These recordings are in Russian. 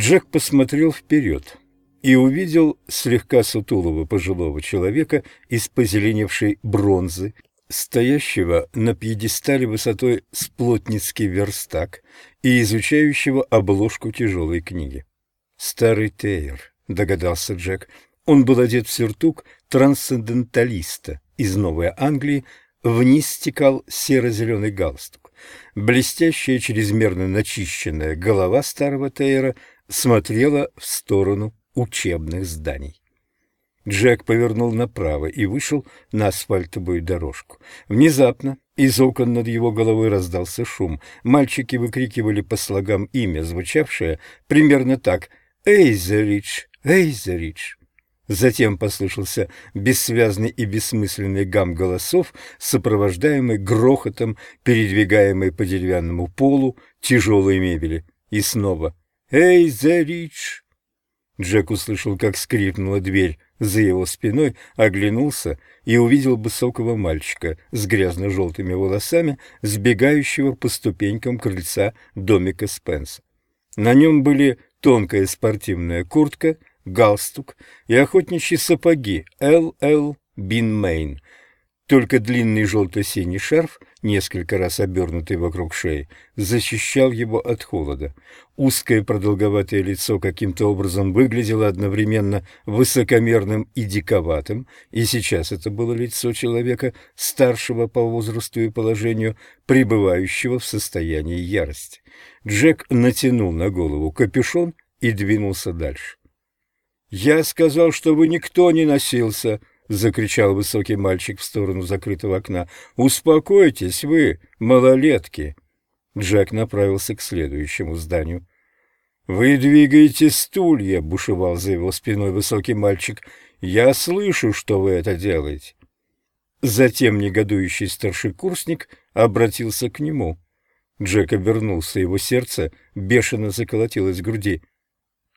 Джек посмотрел вперед и увидел слегка сутулого пожилого человека из позеленевшей бронзы, стоящего на пьедестале высотой с плотницкий верстак и изучающего обложку тяжелой книги. «Старый Тейер», — догадался Джек. Он был одет в сюртук трансценденталиста из Новой Англии, вниз стекал серо-зеленый галстук. Блестящая, чрезмерно начищенная голова старого Тейера смотрела в сторону учебных зданий. Джек повернул направо и вышел на асфальтовую дорожку. Внезапно из окон над его головой раздался шум. Мальчики выкрикивали по слогам имя, звучавшее примерно так «Эйзерич! Эйзерич!». Затем послышался бессвязный и бессмысленный гам голосов, сопровождаемый грохотом, передвигаемой по деревянному полу тяжелой мебели. И снова «Эйзерич!». Джек услышал, как скрипнула дверь за его спиной, оглянулся и увидел высокого мальчика с грязно-желтыми волосами, сбегающего по ступенькам крыльца домика Спенса. На нем были тонкая спортивная куртка, галстук и охотничьи сапоги Л.Л. Бинмейн. Только длинный желто-синий шарф, несколько раз обернутый вокруг шеи, защищал его от холода. Узкое продолговатое лицо каким-то образом выглядело одновременно высокомерным и диковатым, и сейчас это было лицо человека, старшего по возрасту и положению, пребывающего в состоянии ярости. Джек натянул на голову капюшон и двинулся дальше. «Я сказал, чтобы никто не носился», — закричал высокий мальчик в сторону закрытого окна. «Успокойтесь вы, малолетки!» Джек направился к следующему зданию. «Вы двигаете стулья!» — бушевал за его спиной высокий мальчик. «Я слышу, что вы это делаете!» Затем негодующий старшекурсник обратился к нему. Джек обернулся, его сердце бешено заколотилось в груди.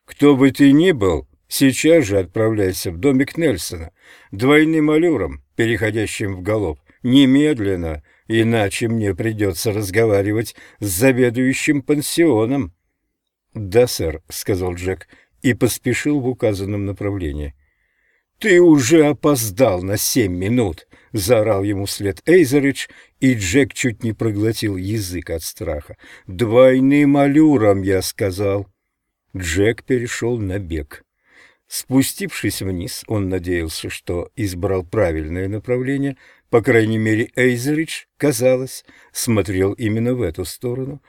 «Кто бы ты ни был, Сейчас же отправляйся в домик Нельсона, двойным аллюром, переходящим в галоп, немедленно, иначе мне придется разговаривать с заведующим пансионом. — Да, сэр, — сказал Джек и поспешил в указанном направлении. — Ты уже опоздал на семь минут! — заорал ему вслед Эйзеридж, и Джек чуть не проглотил язык от страха. — Двойным аллюром, я сказал. Джек перешел на бег. Спустившись вниз, он надеялся, что избрал правильное направление, по крайней мере, Эйзеридж, казалось, смотрел именно в эту сторону.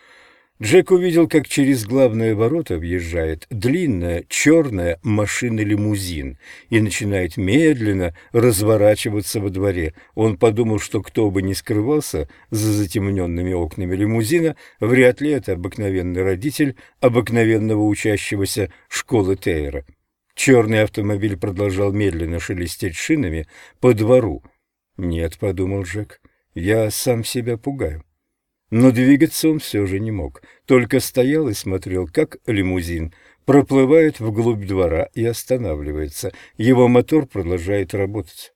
Джек увидел, как через главные ворота въезжает длинная черная машина-лимузин и начинает медленно разворачиваться во дворе. Он подумал, что кто бы ни скрывался за затемненными окнами лимузина, вряд ли это обыкновенный родитель обыкновенного учащегося школы Тейра. Черный автомобиль продолжал медленно шелестеть шинами по двору. «Нет», — подумал Джек, — «я сам себя пугаю». Но двигаться он все же не мог, только стоял и смотрел, как лимузин проплывает вглубь двора и останавливается. Его мотор продолжает работать.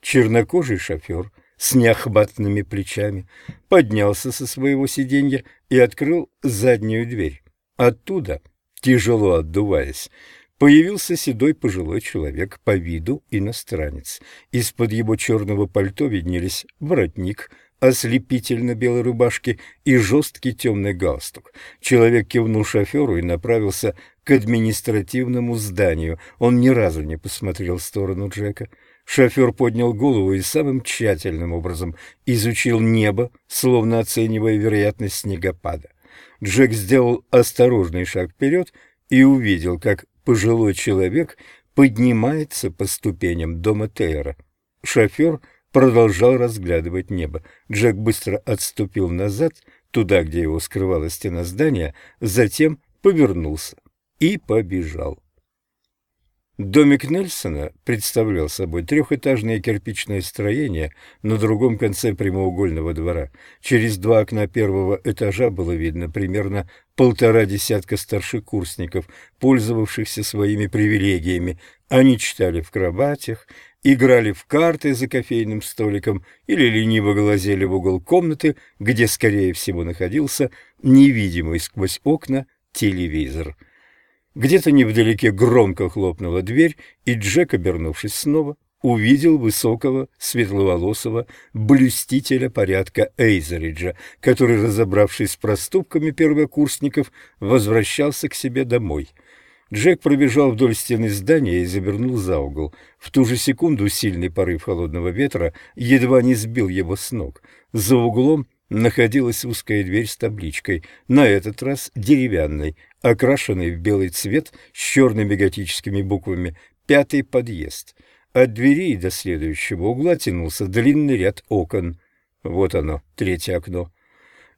Чернокожий шофер с неохватными плечами поднялся со своего сиденья и открыл заднюю дверь. Оттуда, тяжело отдуваясь, Появился седой пожилой человек, по виду иностранец. Из-под его черного пальто виднелись воротник, ослепительно-белой рубашки и жесткий темный галстук. Человек кивнул шоферу и направился к административному зданию. Он ни разу не посмотрел в сторону Джека. Шофер поднял голову и самым тщательным образом изучил небо, словно оценивая вероятность снегопада. Джек сделал осторожный шаг вперед и увидел, как пожилой человек поднимается по ступеням дома Тейра. Шофер продолжал разглядывать небо. Джек быстро отступил назад, туда, где его скрывала стена здания, затем повернулся и побежал. Домик Нельсона представлял собой трехэтажное кирпичное строение на другом конце прямоугольного двора. Через два окна первого этажа было видно примерно полтора десятка старшекурсников, пользовавшихся своими привилегиями. Они читали в кроватях, играли в карты за кофейным столиком или лениво глазели в угол комнаты, где, скорее всего, находился невидимый сквозь окна телевизор. Где-то невдалеке громко хлопнула дверь, и Джек, обернувшись снова, увидел высокого, светловолосого блюстителя порядка Эйзериджа, который, разобравшись с проступками первокурсников, возвращался к себе домой. Джек пробежал вдоль стены здания и завернул за угол. В ту же секунду сильный порыв холодного ветра едва не сбил его с ног. За углом находилась узкая дверь с табличкой, на этот раз деревянной, окрашенной в белый цвет с черными готическими буквами «Пятый подъезд». От двери до следующего угла тянулся длинный ряд окон. Вот оно, третье окно.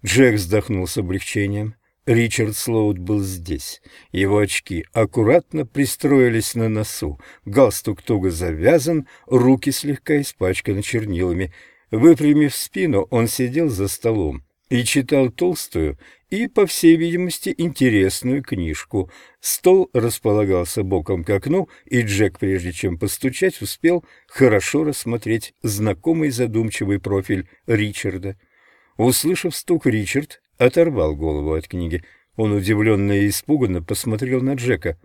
Джек вздохнул с облегчением. Ричард Слоуд был здесь. Его очки аккуратно пристроились на носу, галстук туго завязан, руки слегка испачканы чернилами. Выпрямив спину, он сидел за столом и читал толстую и, по всей видимости, интересную книжку. Стол располагался боком к окну, и Джек, прежде чем постучать, успел хорошо рассмотреть знакомый задумчивый профиль Ричарда. Услышав стук, Ричард оторвал голову от книги. Он удивленно и испуганно посмотрел на Джека.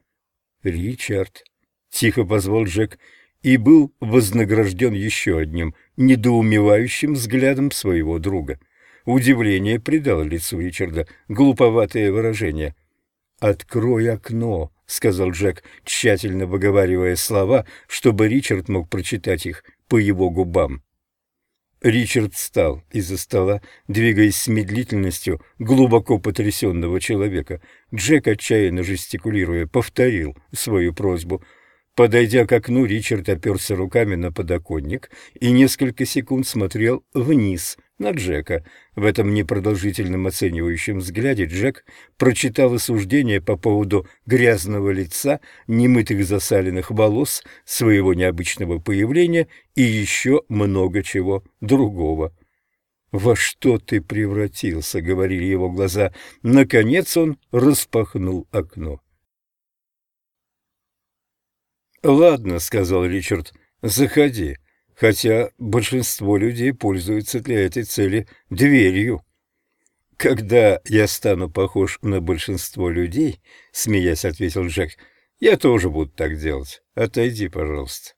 «Ричард!» — тихо позвал Джек и был вознагражден еще одним недоумевающим взглядом своего друга — Удивление придало лицу Ричарда глуповатое выражение. «Открой окно», — сказал Джек, тщательно выговаривая слова, чтобы Ричард мог прочитать их по его губам. Ричард встал из-за стола, двигаясь с медлительностью глубоко потрясенного человека. Джек, отчаянно жестикулируя, повторил свою просьбу — Подойдя к окну, Ричард оперся руками на подоконник и несколько секунд смотрел вниз на Джека. В этом непродолжительном оценивающем взгляде Джек прочитал осуждение по поводу грязного лица, немытых засаленных волос, своего необычного появления и еще много чего другого. «Во что ты превратился?» — говорили его глаза. Наконец он распахнул окно. «Ладно», — сказал Ричард, — «заходи, хотя большинство людей пользуются для этой цели дверью». «Когда я стану похож на большинство людей», — смеясь ответил Джек, — «я тоже буду так делать. Отойди, пожалуйста».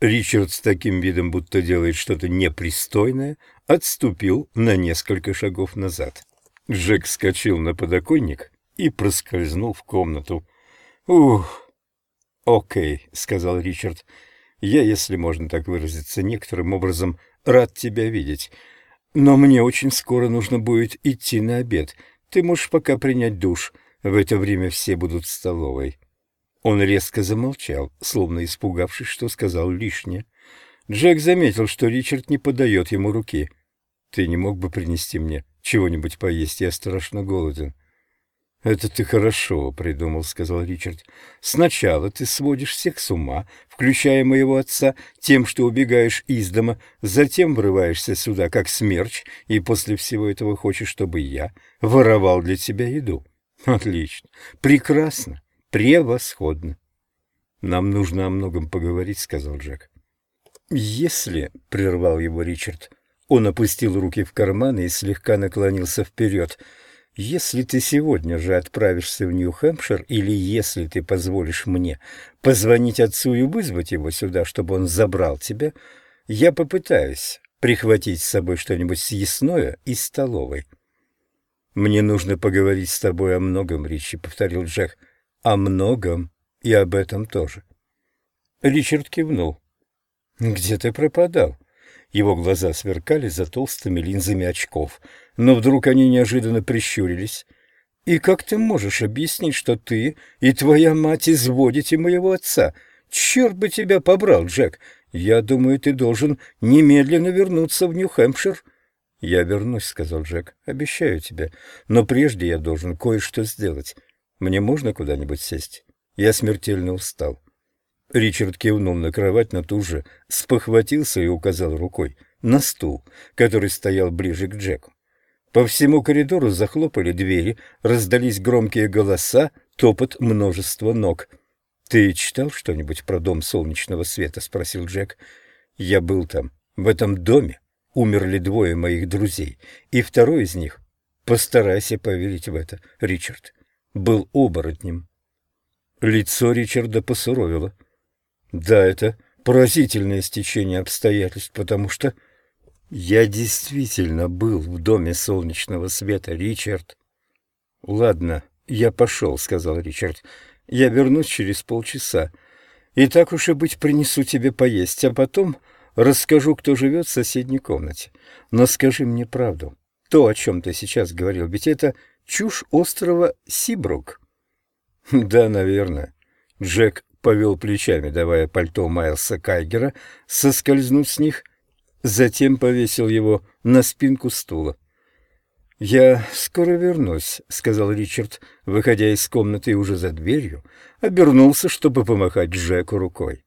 Ричард с таким видом, будто делает что-то непристойное, отступил на несколько шагов назад. Джек вскочил на подоконник и проскользнул в комнату. «Ух!» «Окей», — сказал Ричард. «Я, если можно так выразиться, некоторым образом рад тебя видеть. Но мне очень скоро нужно будет идти на обед. Ты можешь пока принять душ. В это время все будут в столовой». Он резко замолчал, словно испугавшись, что сказал лишнее. Джек заметил, что Ричард не подает ему руки. «Ты не мог бы принести мне чего-нибудь поесть? Я страшно голоден». «Это ты хорошо придумал», — сказал Ричард. «Сначала ты сводишь всех с ума, включая моего отца, тем, что убегаешь из дома, затем врываешься сюда, как смерч, и после всего этого хочешь, чтобы я воровал для тебя еду. Отлично, прекрасно, превосходно». «Нам нужно о многом поговорить», — сказал Джек. «Если...» — прервал его Ричард. Он опустил руки в карманы и слегка наклонился вперед — если ты сегодня же отправишься в Нью-Хэмпшир, или если ты позволишь мне позвонить отцу и вызвать его сюда, чтобы он забрал тебя, я попытаюсь прихватить с собой что-нибудь съестное из столовой. «Мне нужно поговорить с тобой о многом, Ричи», — повторил Джек. «О многом и об этом тоже». Ричард кивнул. «Где ты пропадал?» Его глаза сверкали за толстыми линзами очков, но вдруг они неожиданно прищурились. «И как ты можешь объяснить, что ты и твоя мать изводите моего отца? Черт бы тебя побрал, Джек! Я думаю, ты должен немедленно вернуться в Нью-Хэмпшир». «Я вернусь», — сказал Джек, — «обещаю тебе. Но прежде я должен кое-что сделать. Мне можно куда-нибудь сесть? Я смертельно устал». Ричард кивнул на кровать, но тут же спохватился и указал рукой на стул, который стоял ближе к Джеку. По всему коридору захлопали двери, раздались громкие голоса, топот множества ног. «Ты читал что-нибудь про дом солнечного света?» — спросил Джек. «Я был там. В этом доме умерли двое моих друзей, и второй из них, постарайся поверить в это, Ричард, был оборотнем». Лицо Ричарда посуровило. Да, это поразительное стечение обстоятельств, потому что я действительно был в доме солнечного света, Ричард. Ладно, я пошел, сказал Ричард. Я вернусь через полчаса. И так уж и быть, принесу тебе поесть, а потом расскажу, кто живет в соседней комнате. Но скажи мне правду. То, о чем ты сейчас говорил, ведь это чушь острова Сибрук. Да, наверное. Джек повел плечами, давая пальто Майлса Кайгера соскользнуть с них, затем повесил его на спинку стула. «Я скоро вернусь», — сказал Ричард, выходя из комнаты и уже за дверью обернулся, чтобы помахать Джеку рукой.